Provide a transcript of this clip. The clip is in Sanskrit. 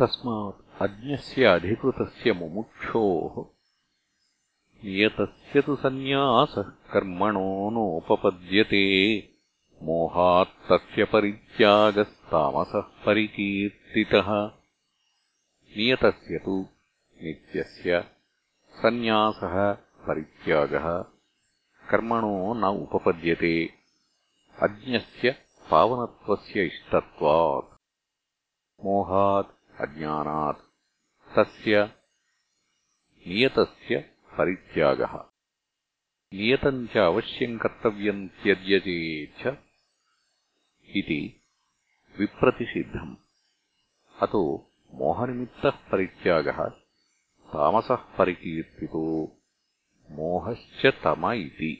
तस्मात् अज्ञस्य अधिकृतस्य मुमुक्षोः नियतस्य तु सन्न्यासः कर्मणो नोपपद्यते। मोहात्तस्य परित्यागस्तामसः परिकीर्तितः। नियतस्य तु नित्यस्य सन्न्यासः परित्यागः कर्मणो न उपपद्यते। अज्ञस्य पावनत्वस्य इष्टत्वात्। मोहात् अज्ञानात्। तस्य नियतस्य परित्यागः। नियतम् च अवश्यम् कर्तव्यम् त्यज्यते च इति विप्रतिषिद्धम्। अतो मोहनिमित्तः परित्यागः तामसः परिकीर्तितो मोहश्च तम इति